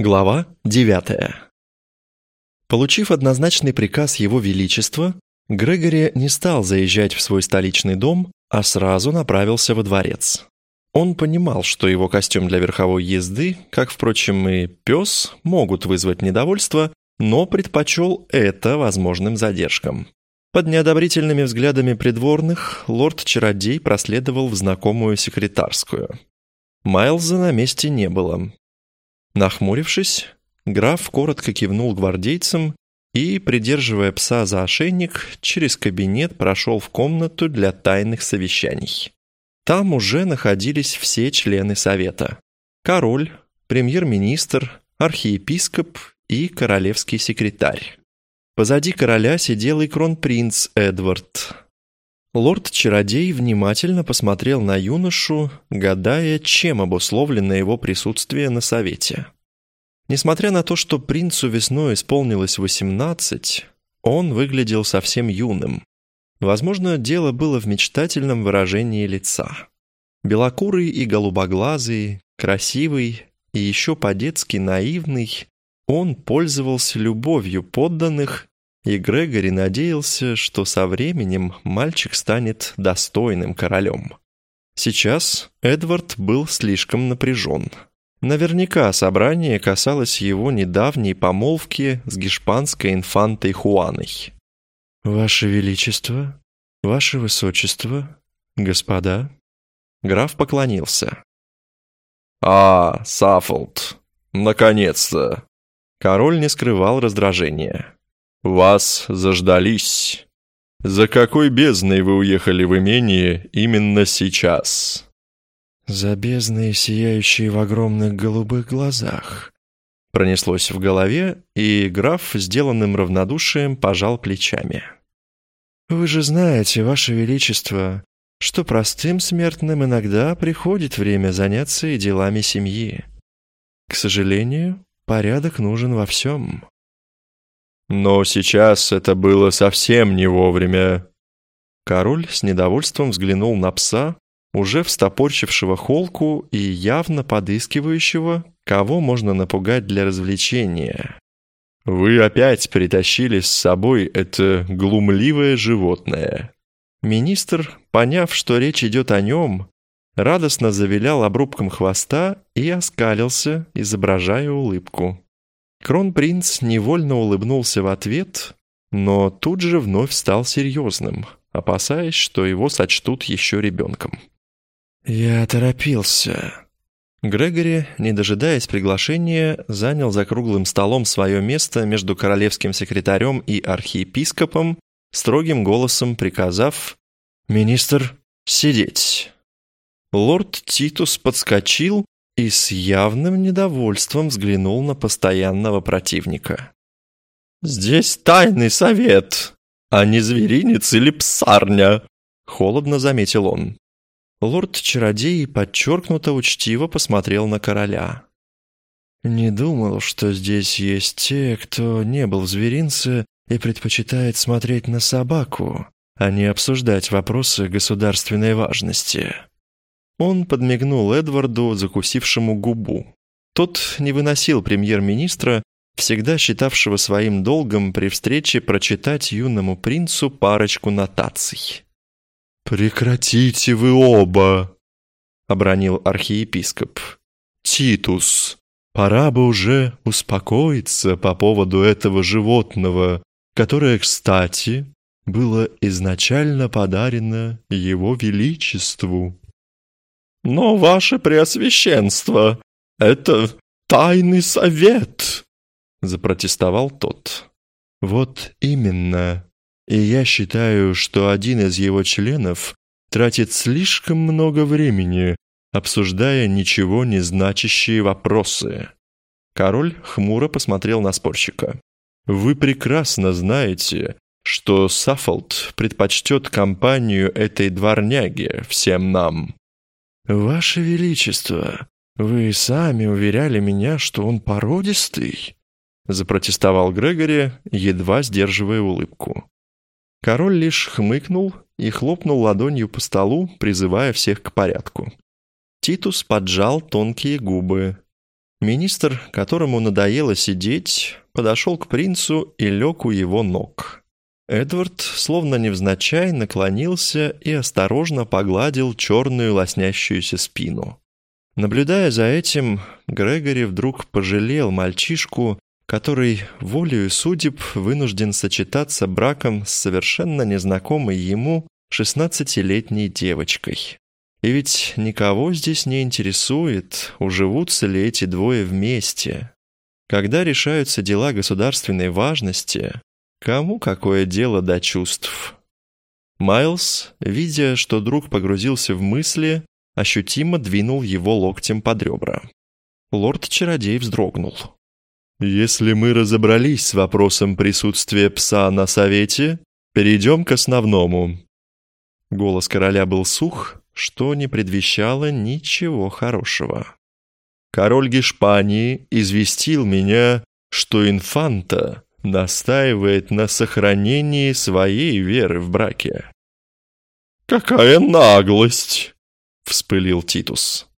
Глава 9. Получив однозначный приказ Его Величества, Грегори не стал заезжать в свой столичный дом, а сразу направился во дворец. Он понимал, что его костюм для верховой езды, как, впрочем, и пес, могут вызвать недовольство, но предпочел это возможным задержкам. Под неодобрительными взглядами придворных лорд-чародей проследовал в знакомую секретарскую. Майлза на месте не было, Нахмурившись, граф коротко кивнул гвардейцам и, придерживая пса за ошейник, через кабинет прошел в комнату для тайных совещаний. Там уже находились все члены совета. Король, премьер-министр, архиепископ и королевский секретарь. Позади короля сидел и кронпринц Эдвард. Лорд-чародей внимательно посмотрел на юношу, гадая, чем обусловлено его присутствие на совете. Несмотря на то, что принцу весной исполнилось восемнадцать, он выглядел совсем юным. Возможно, дело было в мечтательном выражении лица. Белокурый и голубоглазый, красивый и еще по-детски наивный, он пользовался любовью подданных и Грегори надеялся, что со временем мальчик станет достойным королем. Сейчас Эдвард был слишком напряжен. Наверняка собрание касалось его недавней помолвки с гешпанской инфантой Хуаной. «Ваше Величество, Ваше Высочество, господа...» Граф поклонился. «А, Саффолд, наконец-то!» Король не скрывал раздражения. «Вас заждались. За какой бездной вы уехали в имение именно сейчас?» «За бездной, сияющие в огромных голубых глазах», пронеслось в голове, и граф, сделанным равнодушием, пожал плечами. «Вы же знаете, Ваше Величество, что простым смертным иногда приходит время заняться и делами семьи. К сожалению, порядок нужен во всем». Но сейчас это было совсем не вовремя. Король с недовольством взглянул на пса, уже встопорчившего холку и явно подыскивающего, кого можно напугать для развлечения. «Вы опять притащили с собой это глумливое животное». Министр, поняв, что речь идет о нем, радостно завилял обрубком хвоста и оскалился, изображая улыбку. Кронпринц невольно улыбнулся в ответ, но тут же вновь стал серьезным, опасаясь, что его сочтут еще ребенком. «Я торопился». Грегори, не дожидаясь приглашения, занял за круглым столом свое место между королевским секретарем и архиепископом, строгим голосом приказав «Министр, сидеть». Лорд Титус подскочил и с явным недовольством взглянул на постоянного противника. «Здесь тайный совет, а не зверинец или псарня», — холодно заметил он. Лорд-чародей подчеркнуто учтиво посмотрел на короля. «Не думал, что здесь есть те, кто не был в зверинце и предпочитает смотреть на собаку, а не обсуждать вопросы государственной важности». Он подмигнул Эдварду, закусившему губу. Тот не выносил премьер-министра, всегда считавшего своим долгом при встрече прочитать юному принцу парочку нотаций. «Прекратите вы оба!» — обронил архиепископ. «Титус, пора бы уже успокоиться по поводу этого животного, которое, кстати, было изначально подарено его величеству». «Но, ваше преосвященство, это тайный совет!» — запротестовал тот. «Вот именно. И я считаю, что один из его членов тратит слишком много времени, обсуждая ничего не значащие вопросы». Король хмуро посмотрел на спорщика. «Вы прекрасно знаете, что Саффолд предпочтет компанию этой дворняги всем нам. «Ваше Величество, вы сами уверяли меня, что он породистый», запротестовал Грегори, едва сдерживая улыбку. Король лишь хмыкнул и хлопнул ладонью по столу, призывая всех к порядку. Титус поджал тонкие губы. Министр, которому надоело сидеть, подошел к принцу и лег у его ног. Эдвард, словно невзначай, наклонился и осторожно погладил черную лоснящуюся спину. Наблюдая за этим, Грегори вдруг пожалел мальчишку, который волею судеб вынужден сочетаться браком с совершенно незнакомой ему шестнадцатилетней девочкой. И ведь никого здесь не интересует, уживутся ли эти двое вместе. Когда решаются дела государственной важности, кому какое дело до чувств? Майлз, видя, что друг погрузился в мысли, ощутимо двинул его локтем под ребра. Лорд-чародей вздрогнул. «Если мы разобрались с вопросом присутствия пса на совете, перейдем к основному». Голос короля был сух, что не предвещало ничего хорошего. Король Гешпании известил меня, что инфанта настаивает на сохранении своей веры в браке. «Какая наглость!» — вспылил Титус.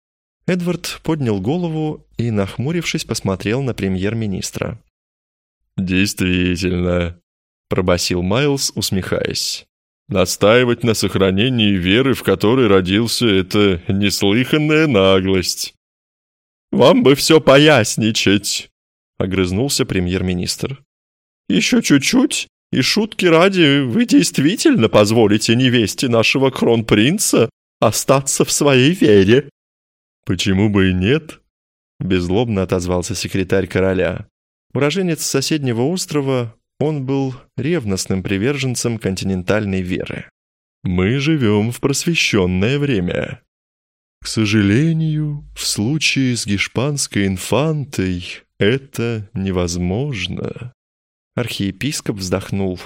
Эдвард поднял голову и, нахмурившись, посмотрел на премьер-министра. «Действительно», — пробасил Майлз, усмехаясь. Настаивать на сохранении веры, в которой родился, это неслыханная наглость. «Вам бы все поясничать», — огрызнулся премьер-министр. «Еще чуть-чуть, и шутки ради вы действительно позволите невесте нашего кронпринца остаться в своей вере». «Почему бы и нет?» — беззлобно отозвался секретарь короля. Уроженец соседнего острова он был ревностным приверженцем континентальной веры. «Мы живем в просвещенное время. К сожалению, в случае с гешпанской инфантой это невозможно». Архиепископ вздохнул.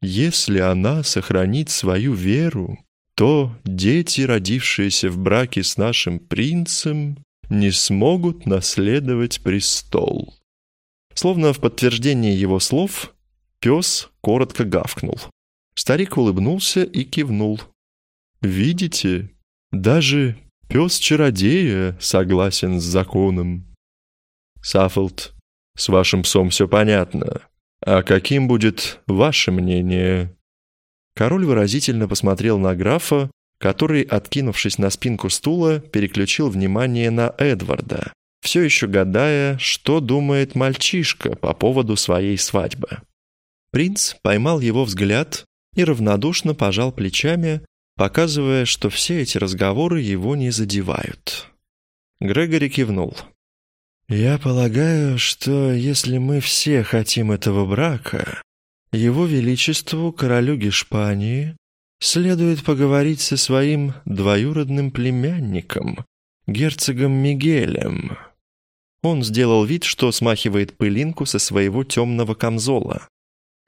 «Если она сохранит свою веру, то дети, родившиеся в браке с нашим принцем, не смогут наследовать престол. Словно в подтверждение его слов, пес коротко гавкнул. Старик улыбнулся и кивнул. «Видите, даже пес-чародея согласен с законом». «Саффолд, с вашим псом все понятно. А каким будет ваше мнение?» Король выразительно посмотрел на графа, который, откинувшись на спинку стула, переключил внимание на Эдварда, все еще гадая, что думает мальчишка по поводу своей свадьбы. Принц поймал его взгляд и равнодушно пожал плечами, показывая, что все эти разговоры его не задевают. Грегори кивнул. «Я полагаю, что если мы все хотим этого брака, его Величеству, королю Гешпании, следует поговорить со своим двоюродным племянником, герцогом Мигелем. Он сделал вид, что смахивает пылинку со своего темного камзола.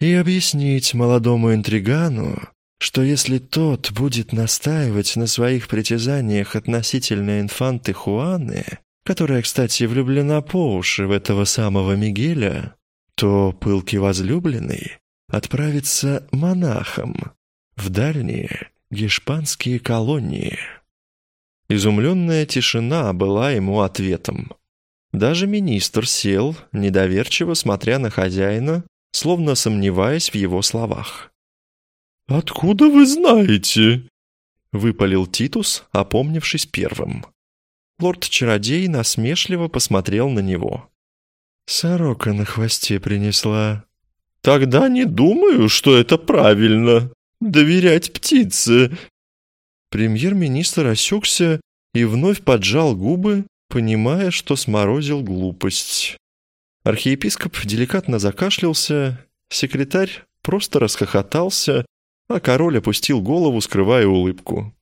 И объяснить молодому интригану, что если тот будет настаивать на своих притязаниях относительно инфанты Хуаны, которая, кстати, влюблена по уши в этого самого Мигеля, то пылкий возлюбленный отправится монахом в дальние гешпанские колонии. Изумленная тишина была ему ответом. Даже министр сел, недоверчиво смотря на хозяина, словно сомневаясь в его словах. «Откуда вы знаете?» — выпалил Титус, опомнившись первым. Лорд-чародей насмешливо посмотрел на него. «Сорока на хвосте принесла». «Тогда не думаю, что это правильно. Доверять птице». Премьер-министр осекся и вновь поджал губы, понимая, что сморозил глупость. Архиепископ деликатно закашлялся, секретарь просто расхохотался, а король опустил голову, скрывая улыбку.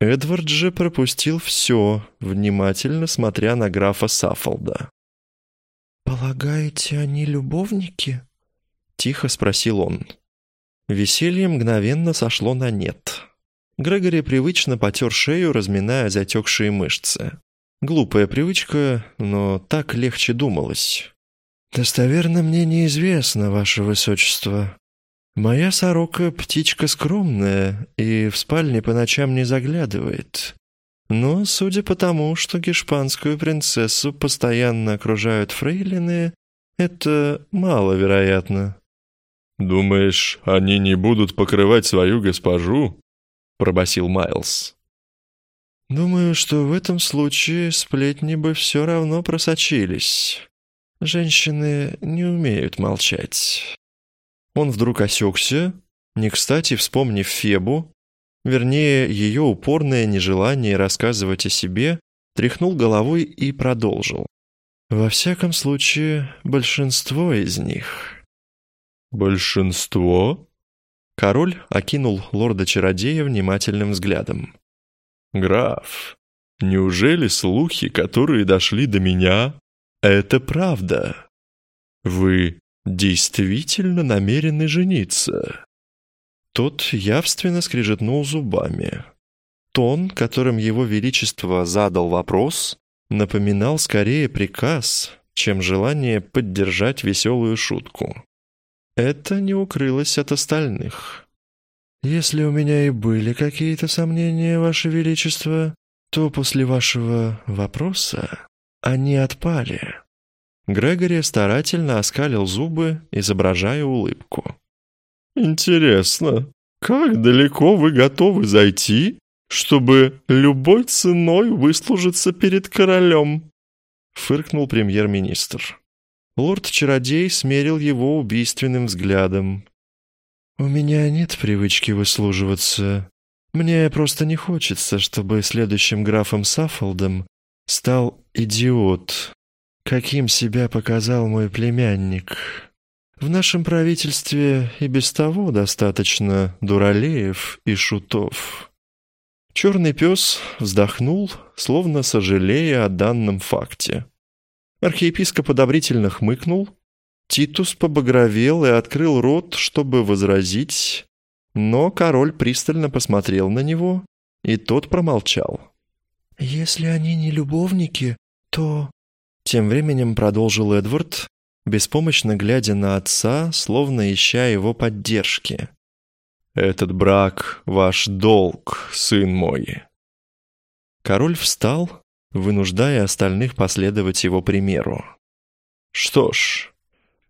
Эдвард же пропустил все, внимательно смотря на графа Саффолда. «Полагаете, они любовники?» — тихо спросил он. Веселье мгновенно сошло на нет. Грегори привычно потер шею, разминая затекшие мышцы. Глупая привычка, но так легче думалось. «Достоверно мне неизвестно, ваше высочество. Моя сорока — птичка скромная и в спальне по ночам не заглядывает. Но, судя по тому, что гешпанскую принцессу постоянно окружают фрейлины, это маловероятно». «Думаешь, они не будут покрывать свою госпожу?» — пробасил Майлз. «Думаю, что в этом случае сплетни бы все равно просочились. Женщины не умеют молчать». Он вдруг осекся, не кстати вспомнив Фебу, вернее, ее упорное нежелание рассказывать о себе, тряхнул головой и продолжил. «Во всяком случае, большинство из них». «Большинство?» Король окинул лорда-чародея внимательным взглядом. «Граф, неужели слухи, которые дошли до меня, это правда? Вы действительно намерены жениться?» Тот явственно скрежетнул зубами. Тон, которым его величество задал вопрос, напоминал скорее приказ, чем желание поддержать веселую шутку. Это не укрылось от остальных. «Если у меня и были какие-то сомнения, Ваше Величество, то после вашего вопроса они отпали». Грегори старательно оскалил зубы, изображая улыбку. «Интересно, как далеко вы готовы зайти, чтобы любой ценой выслужиться перед королем?» — фыркнул премьер-министр. Лорд-чародей смерил его убийственным взглядом. «У меня нет привычки выслуживаться. Мне просто не хочется, чтобы следующим графом Саффолдом стал идиот, каким себя показал мой племянник. В нашем правительстве и без того достаточно дуралеев и шутов». Черный пес вздохнул, словно сожалея о данном факте. Архиепископ одобрительно хмыкнул. Титус побагровел и открыл рот, чтобы возразить, но король пристально посмотрел на него, и тот промолчал. «Если они не любовники, то...» Тем временем продолжил Эдвард, беспомощно глядя на отца, словно ища его поддержки. «Этот брак — ваш долг, сын мой». Король встал, вынуждая остальных последовать его примеру. Что ж,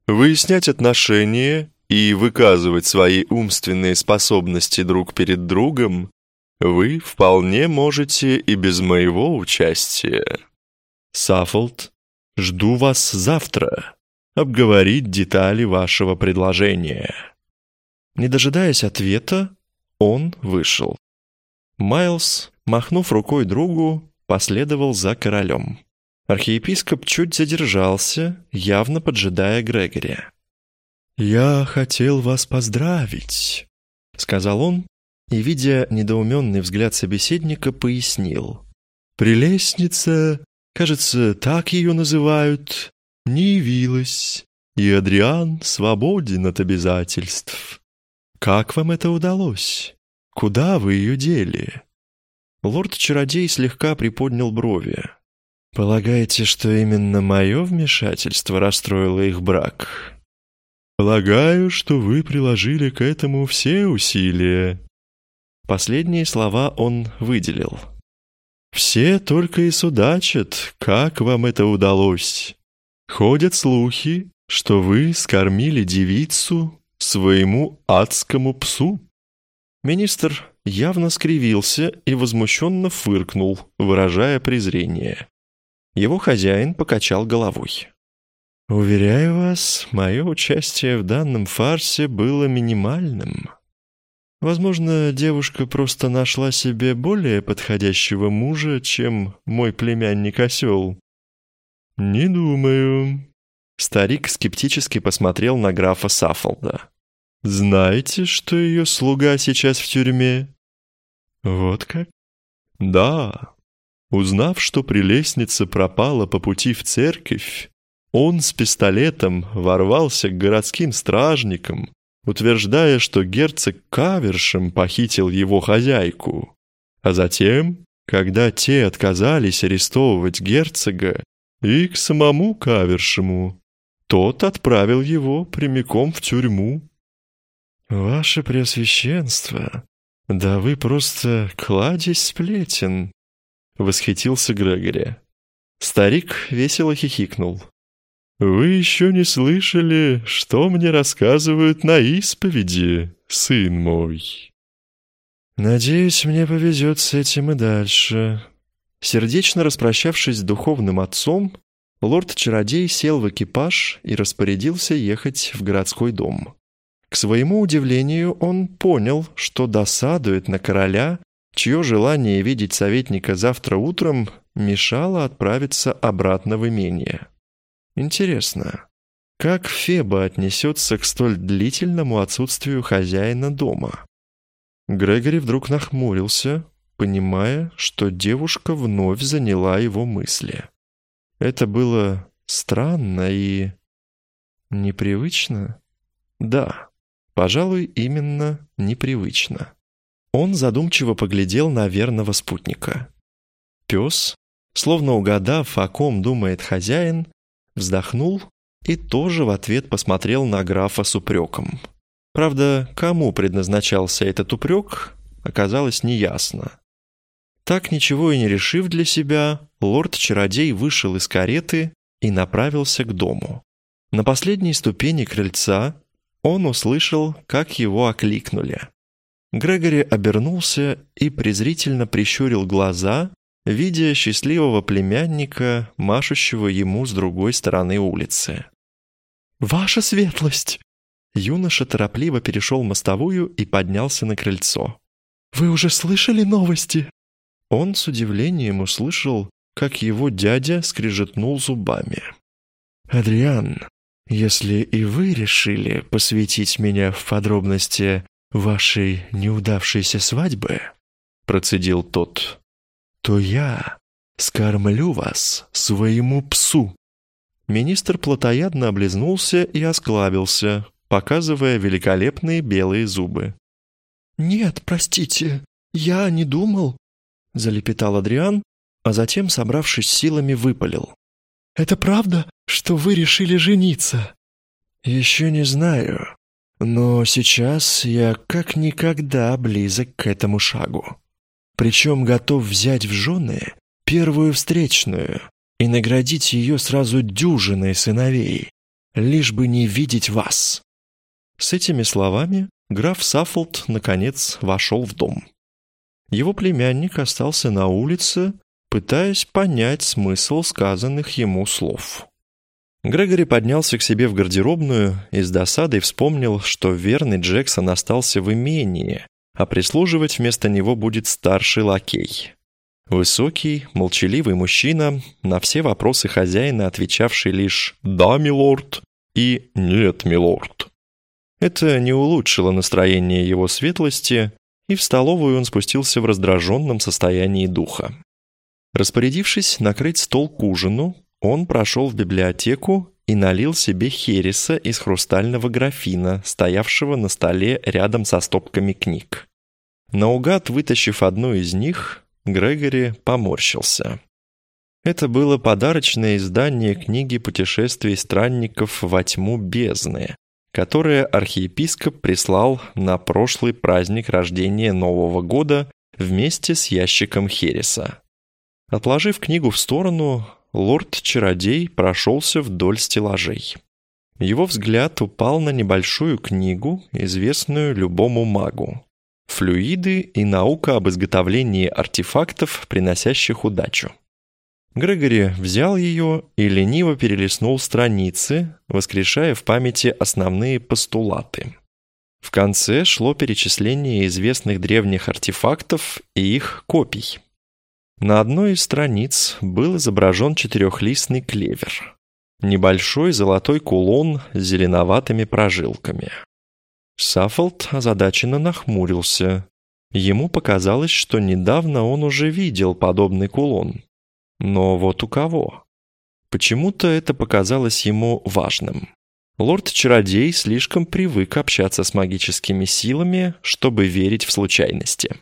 выяснять отношения и выказывать свои умственные способности друг перед другом вы вполне можете и без моего участия. Саффолд, жду вас завтра обговорить детали вашего предложения. Не дожидаясь ответа, он вышел. Майлз, махнув рукой другу, последовал за королем. Архиепископ чуть задержался, явно поджидая Грегори. «Я хотел вас поздравить», — сказал он, и, видя недоуменный взгляд собеседника, пояснил. «Прелестница, кажется, так ее называют, не явилась, и Адриан свободен от обязательств. Как вам это удалось? Куда вы ее дели?» Лорд-чародей слегка приподнял брови. «Полагаете, что именно мое вмешательство расстроило их брак?» «Полагаю, что вы приложили к этому все усилия». Последние слова он выделил. «Все только и судачат, как вам это удалось. Ходят слухи, что вы скормили девицу своему адскому псу». Министр явно скривился и возмущенно фыркнул, выражая презрение. Его хозяин покачал головой. «Уверяю вас, мое участие в данном фарсе было минимальным. Возможно, девушка просто нашла себе более подходящего мужа, чем мой племянник-осел». «Не думаю». Старик скептически посмотрел на графа Саффолда. Знаете, что ее слуга сейчас в тюрьме? Вот как? Да. Узнав, что прелестница пропала по пути в церковь, он с пистолетом ворвался к городским стражникам, утверждая, что герцог Кавершем похитил его хозяйку. А затем, когда те отказались арестовывать герцога, и к самому Кавершему, тот отправил его прямиком в тюрьму. «Ваше Преосвященство, да вы просто кладезь сплетен. восхитился Грегори. Старик весело хихикнул. «Вы еще не слышали, что мне рассказывают на исповеди, сын мой?» «Надеюсь, мне повезет с этим и дальше». Сердечно распрощавшись с духовным отцом, лорд-чародей сел в экипаж и распорядился ехать в городской дом. К своему удивлению, он понял, что досадует на короля, чье желание видеть советника завтра утром мешало отправиться обратно в имение. Интересно, как Феба отнесется к столь длительному отсутствию хозяина дома? Грегори вдруг нахмурился, понимая, что девушка вновь заняла его мысли. Это было странно и... непривычно? Да, пожалуй, именно непривычно. Он задумчиво поглядел на верного спутника. Пес, словно угадав, о ком думает хозяин, вздохнул и тоже в ответ посмотрел на графа с упреком. Правда, кому предназначался этот упрек, оказалось неясно. Так ничего и не решив для себя, лорд-чародей вышел из кареты и направился к дому. На последней ступени крыльца он услышал, как его окликнули. Грегори обернулся и презрительно прищурил глаза, видя счастливого племянника, машущего ему с другой стороны улицы. «Ваша светлость!» Юноша торопливо перешел мостовую и поднялся на крыльцо. «Вы уже слышали новости?» Он с удивлением услышал, как его дядя скрежетнул зубами. «Адриан, если и вы решили посвятить меня в подробности вашей неудавшейся свадьбы, процедил тот, то я скормлю вас своему псу». Министр плотоядно облизнулся и осклабился, показывая великолепные белые зубы. «Нет, простите, я не думал», — залепетал Адриан, а затем, собравшись силами, выпалил. «Это правда, что вы решили жениться?» «Еще не знаю, но сейчас я как никогда близок к этому шагу. Причем готов взять в жены первую встречную и наградить ее сразу дюжиной сыновей, лишь бы не видеть вас». С этими словами граф Саффолд, наконец, вошел в дом. Его племянник остался на улице, пытаясь понять смысл сказанных ему слов. Грегори поднялся к себе в гардеробную и с досадой вспомнил, что верный Джексон остался в имении, а прислуживать вместо него будет старший лакей. Высокий, молчаливый мужчина, на все вопросы хозяина отвечавший лишь «да, милорд» и «нет, милорд». Это не улучшило настроение его светлости, и в столовую он спустился в раздраженном состоянии духа. Распорядившись накрыть стол к ужину, он прошел в библиотеку и налил себе хереса из хрустального графина, стоявшего на столе рядом со стопками книг. Наугад вытащив одну из них, Грегори поморщился. Это было подарочное издание книги путешествий странников во тьму бездны, которое архиепископ прислал на прошлый праздник рождения Нового года вместе с ящиком Хереса. Отложив книгу в сторону, лорд-чародей прошелся вдоль стеллажей. Его взгляд упал на небольшую книгу, известную любому магу. «Флюиды и наука об изготовлении артефактов, приносящих удачу». Грегори взял ее и лениво перелистнул страницы, воскрешая в памяти основные постулаты. В конце шло перечисление известных древних артефактов и их копий. На одной из страниц был изображен четырехлистный клевер. Небольшой золотой кулон с зеленоватыми прожилками. Саффолд озадаченно нахмурился. Ему показалось, что недавно он уже видел подобный кулон. Но вот у кого? Почему-то это показалось ему важным. Лорд-чародей слишком привык общаться с магическими силами, чтобы верить в случайности.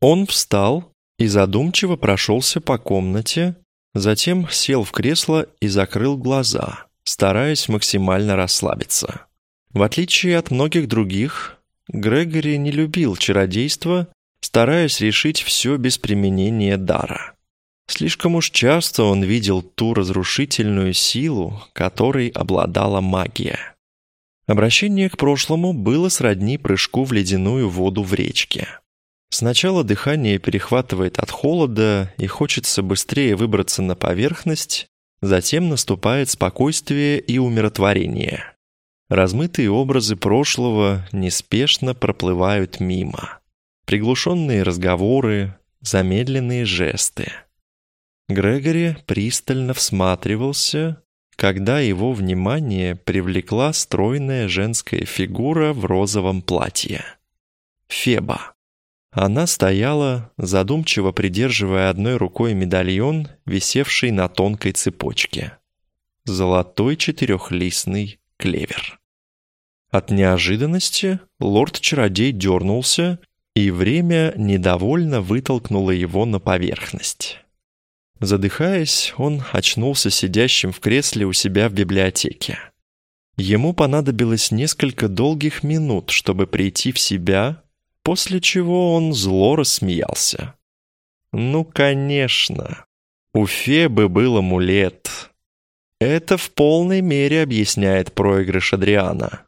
Он встал и задумчиво прошелся по комнате, затем сел в кресло и закрыл глаза, стараясь максимально расслабиться. В отличие от многих других, Грегори не любил чародейство, стараясь решить все без применения дара. Слишком уж часто он видел ту разрушительную силу, которой обладала магия. Обращение к прошлому было сродни прыжку в ледяную воду в речке. Сначала дыхание перехватывает от холода и хочется быстрее выбраться на поверхность, затем наступает спокойствие и умиротворение. Размытые образы прошлого неспешно проплывают мимо. Приглушенные разговоры, замедленные жесты. Грегори пристально всматривался, когда его внимание привлекла стройная женская фигура в розовом платье. Феба. Она стояла, задумчиво придерживая одной рукой медальон, висевший на тонкой цепочке. Золотой четырехлистный клевер. От неожиданности лорд-чародей дернулся, и время недовольно вытолкнуло его на поверхность. Задыхаясь, он очнулся сидящим в кресле у себя в библиотеке. Ему понадобилось несколько долгих минут, чтобы прийти в себя, после чего он зло рассмеялся. Ну, конечно. У Фебы был амулет. Это в полной мере объясняет проигрыш Адриана.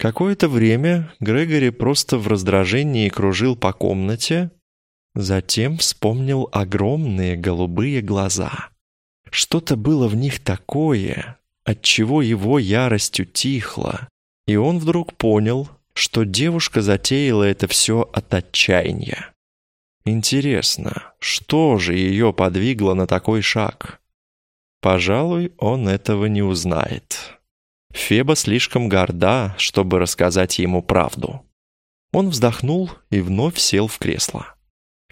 Какое-то время Грегори просто в раздражении кружил по комнате, затем вспомнил огромные голубые глаза. Что-то было в них такое, от чего его ярость утихла, и он вдруг понял, что девушка затеяла это все от отчаяния. Интересно, что же ее подвигло на такой шаг? Пожалуй, он этого не узнает. Феба слишком горда, чтобы рассказать ему правду. Он вздохнул и вновь сел в кресло.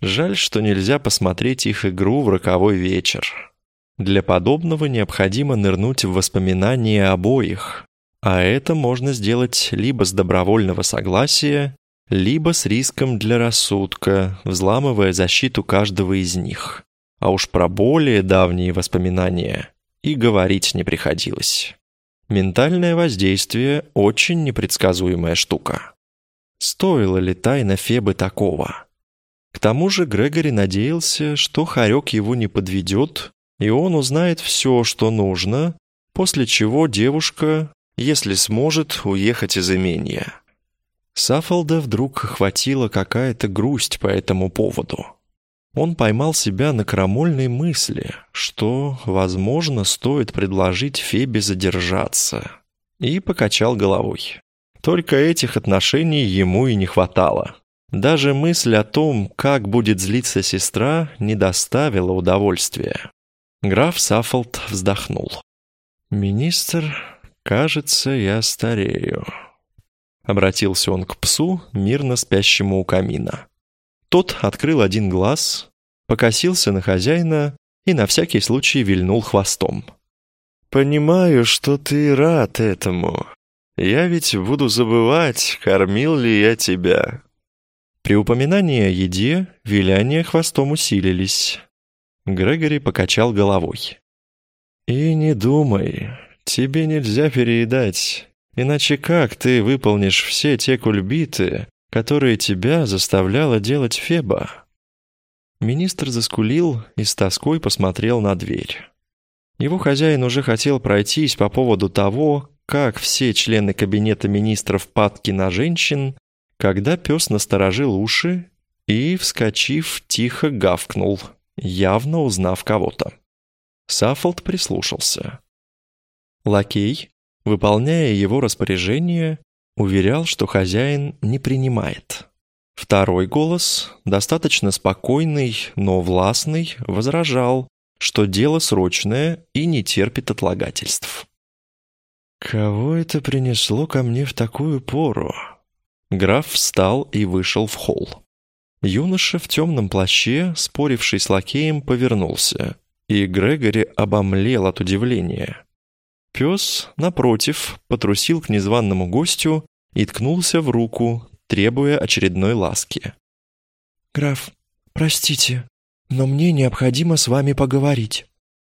Жаль, что нельзя посмотреть их игру в роковой вечер. Для подобного необходимо нырнуть в воспоминания обоих, а это можно сделать либо с добровольного согласия, либо с риском для рассудка, взламывая защиту каждого из них. А уж про более давние воспоминания и говорить не приходилось. Ментальное воздействие – очень непредсказуемая штука. Стоило ли тайна Фебы такого? К тому же Грегори надеялся, что Харек его не подведет, и он узнает все, что нужно, после чего девушка если сможет уехать из имения. Сафолда вдруг охватила какая-то грусть по этому поводу. Он поймал себя на крамольной мысли, что, возможно, стоит предложить Фебе задержаться, и покачал головой. Только этих отношений ему и не хватало. Даже мысль о том, как будет злиться сестра, не доставила удовольствия. Граф Саффолд вздохнул. «Министр «Кажется, я старею», — обратился он к псу, мирно спящему у камина. Тот открыл один глаз, покосился на хозяина и на всякий случай вильнул хвостом. «Понимаю, что ты рад этому. Я ведь буду забывать, кормил ли я тебя». При упоминании о еде виляния хвостом усилились. Грегори покачал головой. «И не думай, Тебе нельзя переедать, иначе как ты выполнишь все те кульбиты, которые тебя заставляла делать Феба?» Министр заскулил и с тоской посмотрел на дверь. Его хозяин уже хотел пройтись по поводу того, как все члены кабинета министров падки на женщин, когда пес насторожил уши и, вскочив, тихо гавкнул, явно узнав кого-то. Саффолд прислушался. Лакей, выполняя его распоряжение, уверял, что хозяин не принимает. Второй голос, достаточно спокойный, но властный, возражал, что дело срочное и не терпит отлагательств. «Кого это принесло ко мне в такую пору?» Граф встал и вышел в холл. Юноша в темном плаще, споривший с лакеем, повернулся, и Грегори обомлел от удивления. Пес, напротив, потрусил к незваному гостю и ткнулся в руку, требуя очередной ласки. «Граф, простите, но мне необходимо с вами поговорить»,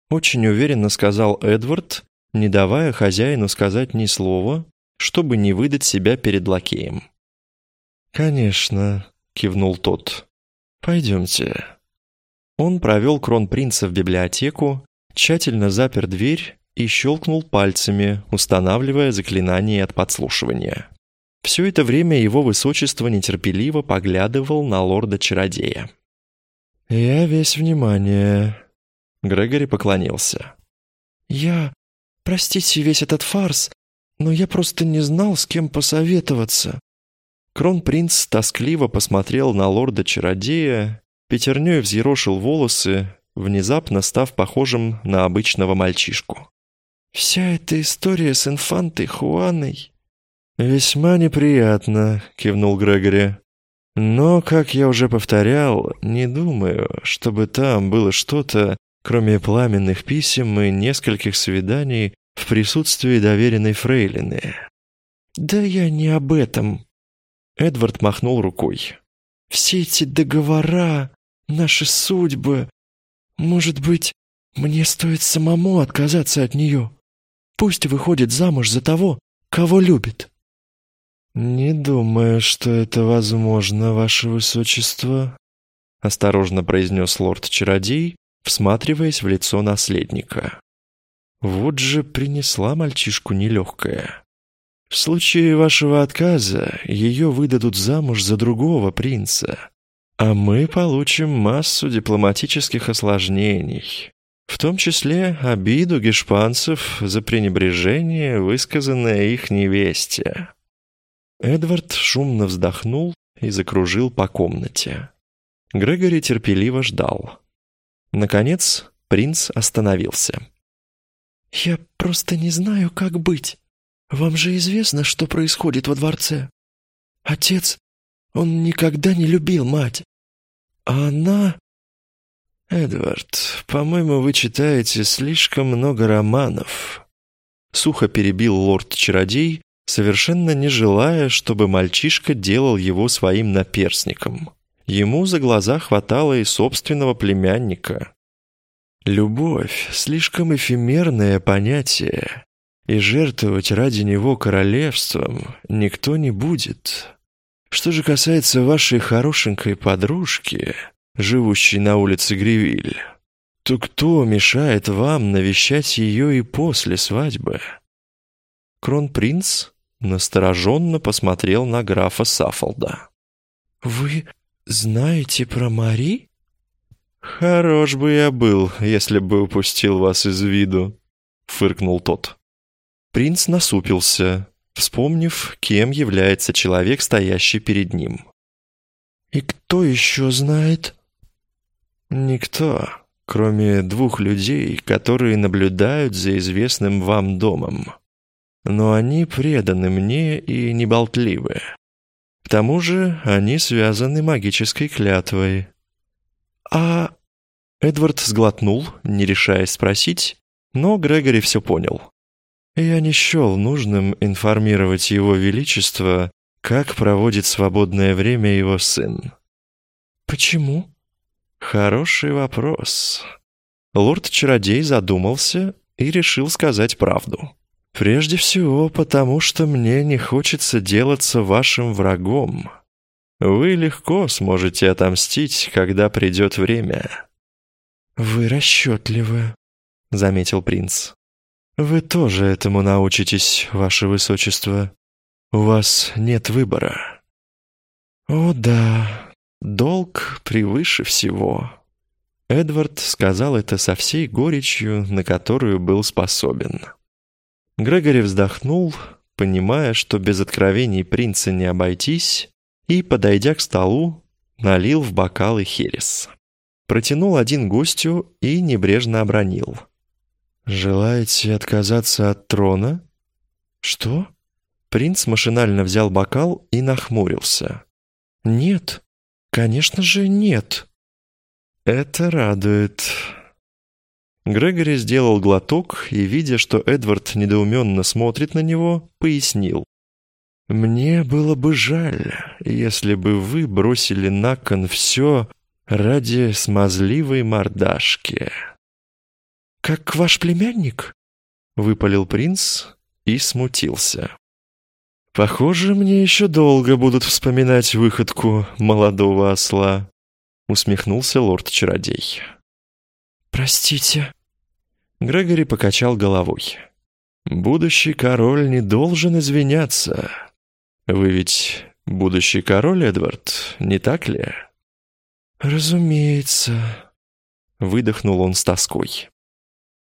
очень уверенно сказал Эдвард, не давая хозяину сказать ни слова, чтобы не выдать себя перед лакеем. «Конечно», — кивнул тот. «Пойдемте». Он провел кронпринца в библиотеку, тщательно запер дверь и щелкнул пальцами, устанавливая заклинание от подслушивания. Все это время его высочество нетерпеливо поглядывал на лорда-чародея. «Я весь внимание», — Грегори поклонился. «Я... Простите весь этот фарс, но я просто не знал, с кем посоветоваться». Кронпринц тоскливо посмотрел на лорда-чародея, пятерней взъерошил волосы, внезапно став похожим на обычного мальчишку. «Вся эта история с инфантой Хуаной...» «Весьма неприятно», — кивнул Грегори. «Но, как я уже повторял, не думаю, чтобы там было что-то, кроме пламенных писем и нескольких свиданий в присутствии доверенной фрейлины». «Да я не об этом», Эдвард махнул рукой. «Все эти договора, наши судьбы... Может быть, мне стоит самому отказаться от нее? Пусть выходит замуж за того, кого любит». «Не думаю, что это возможно, ваше высочество», — осторожно произнес лорд-чародей, всматриваясь в лицо наследника. «Вот же принесла мальчишку нелегкая». В случае вашего отказа ее выдадут замуж за другого принца, а мы получим массу дипломатических осложнений, в том числе обиду гешпанцев за пренебрежение, высказанное их невесте». Эдвард шумно вздохнул и закружил по комнате. Грегори терпеливо ждал. Наконец принц остановился. «Я просто не знаю, как быть», вам же известно, что происходит во дворце. Отец, он никогда не любил мать. А она... Эдвард, по-моему, вы читаете слишком много романов. Сухо перебил лорд-чародей, совершенно не желая, чтобы мальчишка делал его своим наперсником. Ему за глаза хватало и собственного племянника. Любовь — слишком эфемерное понятие, и жертвовать ради него королевством никто не будет. Что же касается вашей хорошенькой подружки, живущей на улице Гривиль, то кто мешает вам навещать ее и после свадьбы?» Кронпринц настороженно посмотрел на графа Саффолда. «Вы знаете про Мари?» «Хорош бы я был, если бы упустил вас из виду», — фыркнул тот. Принц насупился, вспомнив, кем является человек, стоящий перед ним. «И кто еще знает?» «Никто, кроме двух людей, которые наблюдают за известным вам домом. Но они преданы мне и неболтливы. К тому же они связаны магической клятвой». «А...» Эдвард сглотнул, не решаясь спросить, но Грегори все понял. Я не счел нужным информировать его величество, как проводит свободное время его сын. Почему? Хороший вопрос. Лорд-чародей задумался и решил сказать правду. Прежде всего, потому что мне не хочется делаться вашим врагом. Вы легко сможете отомстить, когда придет время. «Вы расчетливы», — заметил принц. «Вы тоже этому научитесь, ваше высочество. У вас нет выбора». «О да, долг превыше всего». Эдвард сказал это со всей горечью, на которую был способен. Грегори вздохнул, понимая, что без откровений принца не обойтись, и, подойдя к столу, налил в бокалы херес. Протянул один гостю и небрежно обронил — «Желаете отказаться от трона?» «Что?» Принц машинально взял бокал и нахмурился. «Нет, конечно же нет». «Это радует». Грегори сделал глоток и, видя, что Эдвард недоуменно смотрит на него, пояснил. «Мне было бы жаль, если бы вы бросили на кон все ради смазливой мордашки». «Как ваш племянник?» — выпалил принц и смутился. «Похоже, мне еще долго будут вспоминать выходку молодого осла». — усмехнулся лорд-чародей. «Простите». Грегори покачал головой. «Будущий король не должен извиняться. Вы ведь будущий король, Эдвард, не так ли?» «Разумеется», — выдохнул он с тоской.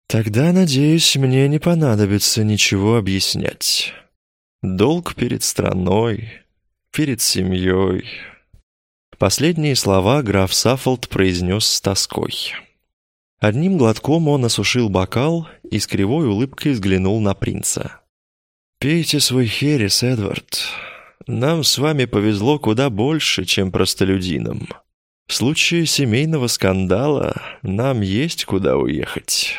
«Тогда, надеюсь, мне не понадобится ничего объяснять. Долг перед страной, перед семьей». Последние слова граф Саффолд произнес с тоской. Одним глотком он осушил бокал и с кривой улыбкой взглянул на принца. «Пейте свой херес, Эдвард. Нам с вами повезло куда больше, чем простолюдинам. В случае семейного скандала нам есть куда уехать».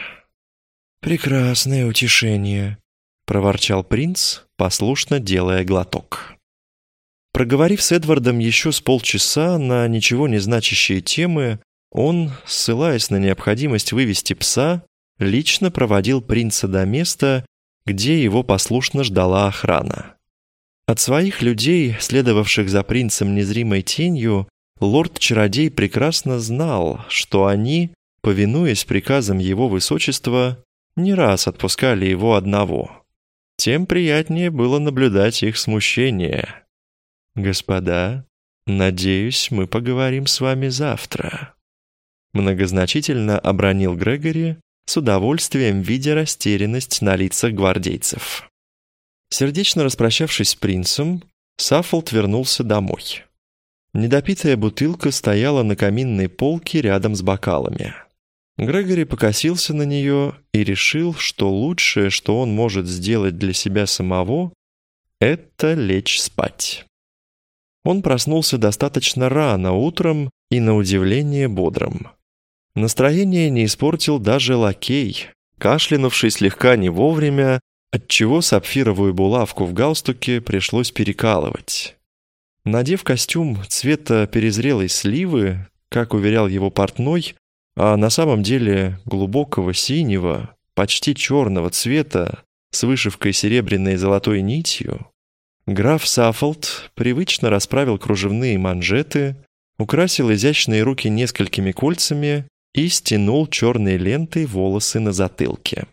«Прекрасное утешение», — проворчал принц, послушно делая глоток. Проговорив с Эдвардом еще с полчаса на ничего не значащие темы, он, ссылаясь на необходимость вывести пса, лично проводил принца до места, где его послушно ждала охрана. От своих людей, следовавших за принцем незримой тенью, лорд-чародей прекрасно знал, что они, повинуясь приказам его высочества, не раз отпускали его одного. Тем приятнее было наблюдать их смущение. «Господа, надеюсь, мы поговорим с вами завтра». Многозначительно обронил Грегори, с удовольствием видя растерянность на лицах гвардейцев. Сердечно распрощавшись с принцем, Саффолд вернулся домой. Недопитая бутылка стояла на каминной полке рядом с бокалами. Грегори покосился на нее и решил, что лучшее, что он может сделать для себя самого, это лечь спать. Он проснулся достаточно рано утром и, на удивление, бодрым. Настроение не испортил даже лакей, кашлянувший слегка не вовремя, отчего сапфировую булавку в галстуке пришлось перекалывать. Надев костюм цвета перезрелой сливы, как уверял его портной, а на самом деле глубокого синего, почти черного цвета, с вышивкой серебряной и золотой нитью, граф Саффолд привычно расправил кружевные манжеты, украсил изящные руки несколькими кольцами и стянул черной лентой волосы на затылке.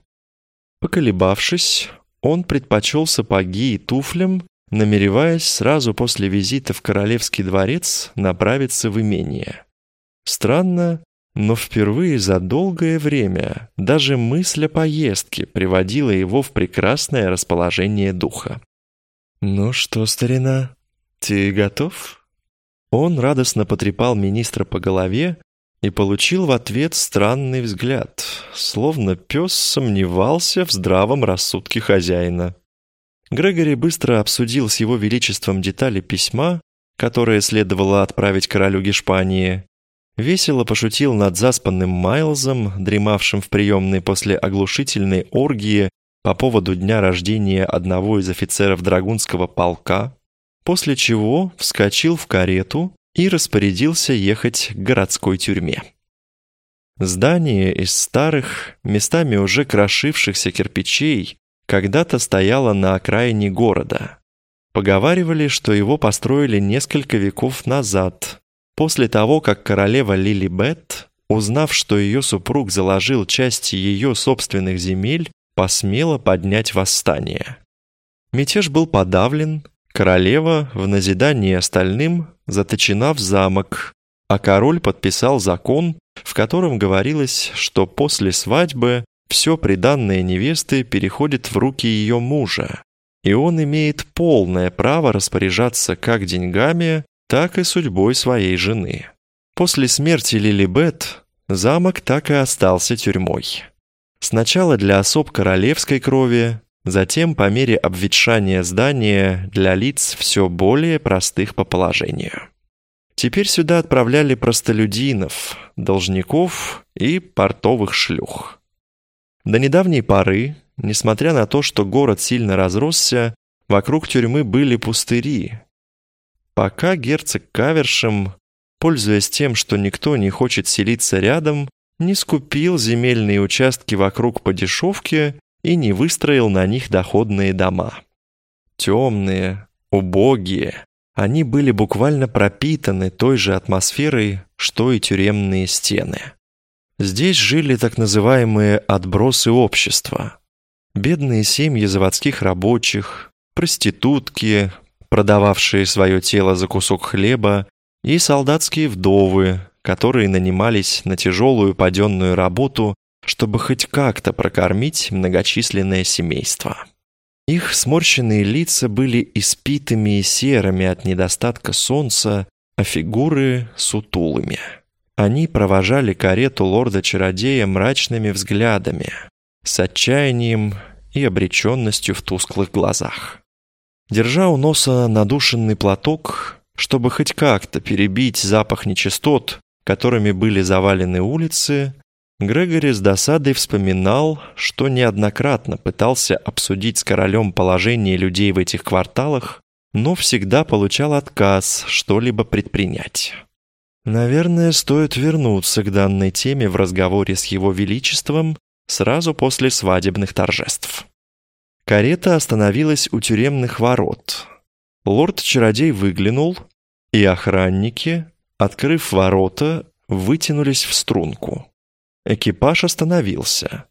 Поколебавшись, он предпочел сапоги и туфлям, намереваясь сразу после визита в Королевский дворец направиться в имение. Странно, но впервые за долгое время даже мысль о поездке приводила его в прекрасное расположение духа. «Ну что, старина, ты готов?» Он радостно потрепал министра по голове, и получил в ответ странный взгляд, словно пес сомневался в здравом рассудке хозяина. Грегори быстро обсудил с его величеством детали письма, которое следовало отправить королю Гешпании, весело пошутил над заспанным Майлзом, дремавшим в приемной после оглушительной оргии по поводу дня рождения одного из офицеров Драгунского полка, после чего вскочил в карету и распорядился ехать к городской тюрьме. Здание из старых, местами уже крошившихся кирпичей, когда-то стояло на окраине города. Поговаривали, что его построили несколько веков назад, после того, как королева Лилибет, узнав, что ее супруг заложил части ее собственных земель, посмела поднять восстание. Мятеж был подавлен, королева, в назидание остальным, заточена в замок, а король подписал закон, в котором говорилось, что после свадьбы все приданное невесты переходит в руки ее мужа, и он имеет полное право распоряжаться как деньгами, так и судьбой своей жены. После смерти Лилибет замок так и остался тюрьмой. Сначала для особ королевской крови, затем по мере обветшания здания для лиц все более простых по положению. Теперь сюда отправляли простолюдинов, должников и портовых шлюх. До недавней поры, несмотря на то, что город сильно разросся, вокруг тюрьмы были пустыри. Пока герцог Кавершем, пользуясь тем, что никто не хочет селиться рядом, не скупил земельные участки вокруг по дешевке и не выстроил на них доходные дома. Темные, убогие, Они были буквально пропитаны той же атмосферой, что и тюремные стены. Здесь жили так называемые «отбросы общества». Бедные семьи заводских рабочих, проститутки, продававшие свое тело за кусок хлеба, и солдатские вдовы, которые нанимались на тяжелую паденную работу, чтобы хоть как-то прокормить многочисленное семейство. Их сморщенные лица были испитыми и серыми от недостатка солнца, а фигуры — сутулыми. Они провожали карету лорда-чародея мрачными взглядами, с отчаянием и обреченностью в тусклых глазах. Держа у носа надушенный платок, чтобы хоть как-то перебить запах нечистот, которыми были завалены улицы, Грегори с досадой вспоминал, что неоднократно пытался обсудить с королем положение людей в этих кварталах, но всегда получал отказ что-либо предпринять. Наверное, стоит вернуться к данной теме в разговоре с его величеством сразу после свадебных торжеств. Карета остановилась у тюремных ворот. Лорд-чародей выглянул, и охранники, открыв ворота, вытянулись в струнку. Экипаж остановился.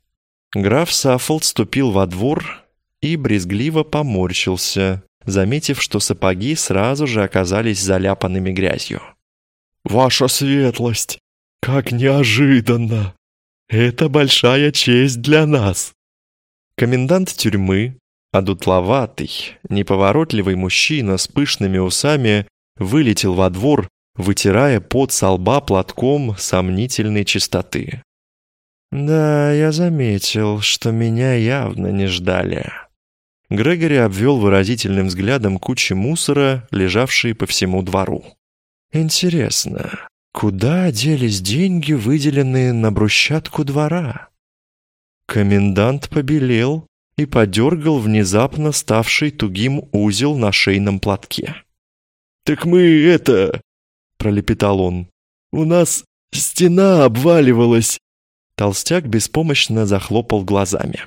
Граф Саффолд ступил во двор и брезгливо поморщился, заметив, что сапоги сразу же оказались заляпанными грязью. «Ваша светлость! Как неожиданно! Это большая честь для нас!» Комендант тюрьмы, одутловатый, неповоротливый мужчина с пышными усами, вылетел во двор, вытирая пот со лба платком сомнительной чистоты. «Да, я заметил, что меня явно не ждали». Грегори обвел выразительным взглядом кучи мусора, лежавшие по всему двору. Интересно, куда делись деньги, выделенные на брусчатку двора? Комендант побелел и подергал внезапно ставший тугим узел на шейном платке. «Так мы это...» — пролепетал он. «У нас стена обваливалась!» Толстяк беспомощно захлопал глазами.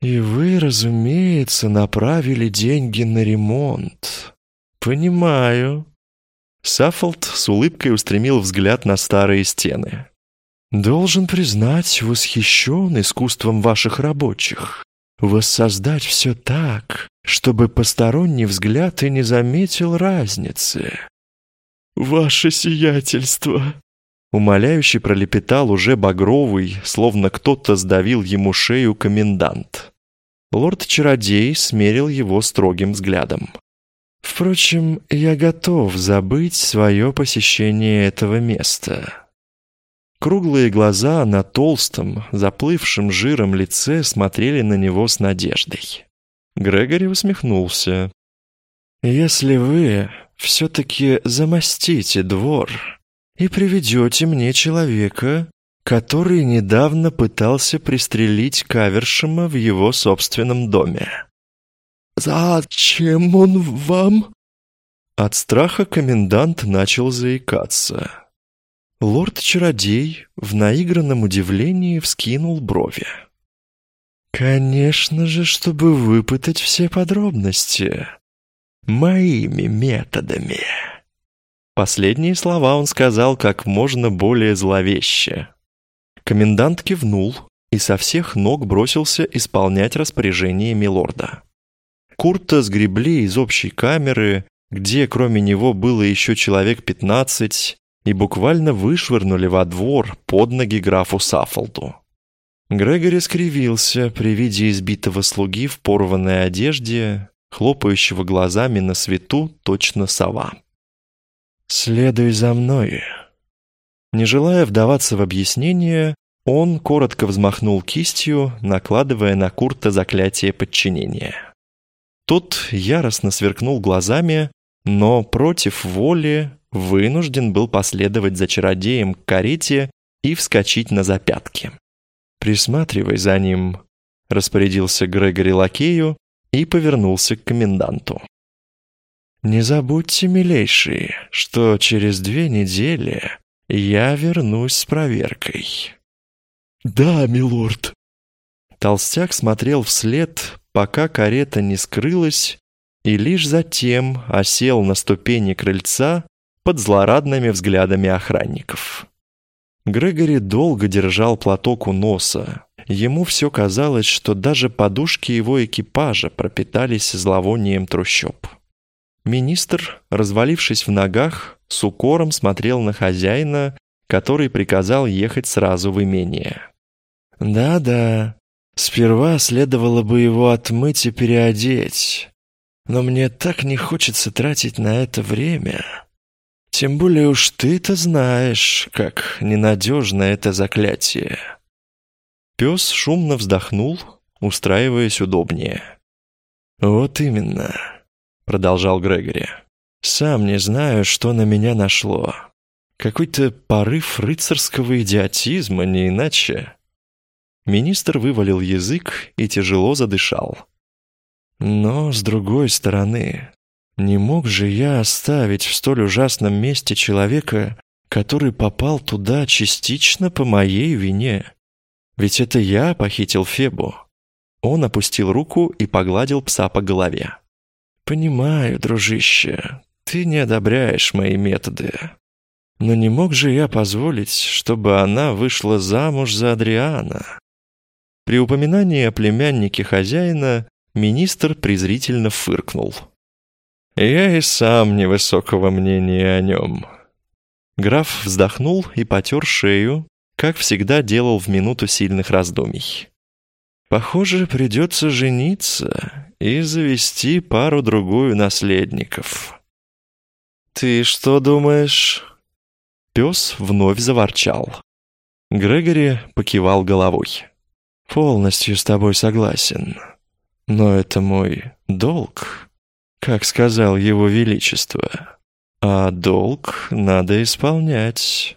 «И вы, разумеется, направили деньги на ремонт. Понимаю. Саффолд с улыбкой устремил взгляд на старые стены. «Должен признать, восхищен искусством ваших рабочих. Воссоздать все так, чтобы посторонний взгляд и не заметил разницы». «Ваше сиятельство!» Умоляющий пролепетал уже багровый, словно кто-то сдавил ему шею комендант. Лорд-чародей смерил его строгим взглядом. Впрочем, я готов забыть свое посещение этого места. Круглые глаза на толстом, заплывшем жиром лице смотрели на него с надеждой. Грегори усмехнулся. «Если вы все-таки замостите двор и приведете мне человека, который недавно пытался пристрелить Кавершема в его собственном доме, «Зачем он вам?» От страха комендант начал заикаться. Лорд-чародей в наигранном удивлении вскинул брови. «Конечно же, чтобы выпытать все подробности. Моими методами». Последние слова он сказал как можно более зловеще. Комендант кивнул и со всех ног бросился исполнять распоряжение милорда. Курта сгребли из общей камеры, где кроме него было еще человек пятнадцать, и буквально вышвырнули во двор под ноги графу Саффолду. Грегори скривился при виде избитого слуги в порванной одежде, хлопающего глазами на свету точно сова. «Следуй за мной». Не желая вдаваться в объяснение, он коротко взмахнул кистью, накладывая на Курта заклятие подчинения. Тот яростно сверкнул глазами, но против воли вынужден был последовать за чародеем к карете и вскочить на запятки. «Присматривай за ним», — распорядился Грегори лакею и повернулся к коменданту. «Не забудьте, милейший, что через две недели я вернусь с проверкой». «Да, милорд». Толстяк смотрел вслед, пока карета не скрылась, и лишь затем осел на ступени крыльца под злорадными взглядами охранников. Грегори долго держал платок у носа. Ему все казалось, что даже подушки его экипажа пропитались зловонием трущоб. Министр, развалившись в ногах, с укором смотрел на хозяина, который приказал ехать сразу в имение. «Да-да, сперва следовало бы его отмыть и переодеть, но мне так не хочется тратить на это время. Тем более уж ты-то знаешь, как ненадежно это заклятие». Пес шумно вздохнул, устраиваясь удобнее. «Вот именно», — продолжал Грегори. «Сам не знаю, что на меня нашло. Какой-то порыв рыцарского идиотизма, не иначе». Министр вывалил язык и тяжело задышал. Но, с другой стороны, не мог же я оставить в столь ужасном месте человека, который попал туда частично по моей вине. Ведь это я похитил Фебу. Он опустил руку и погладил пса по голове. «Понимаю, дружище, ты не одобряешь мои методы. Но не мог же я позволить, чтобы она вышла замуж за Адриана?» При упоминании о племяннике хозяина министр презрительно фыркнул. «Я и сам невысокого мнения о нем». Граф вздохнул и потер шею, как всегда делал в минуту сильных раздумий. «Похоже, придется жениться и завести пару-другую наследников». «Ты что думаешь?» Пес вновь заворчал. Грегори покивал головой. «Полностью с тобой согласен. Но это мой долг, как сказал его величество. А долг надо исполнять».